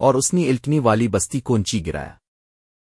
اور اس نے الٹنی والی بستی کونچی گرایا۔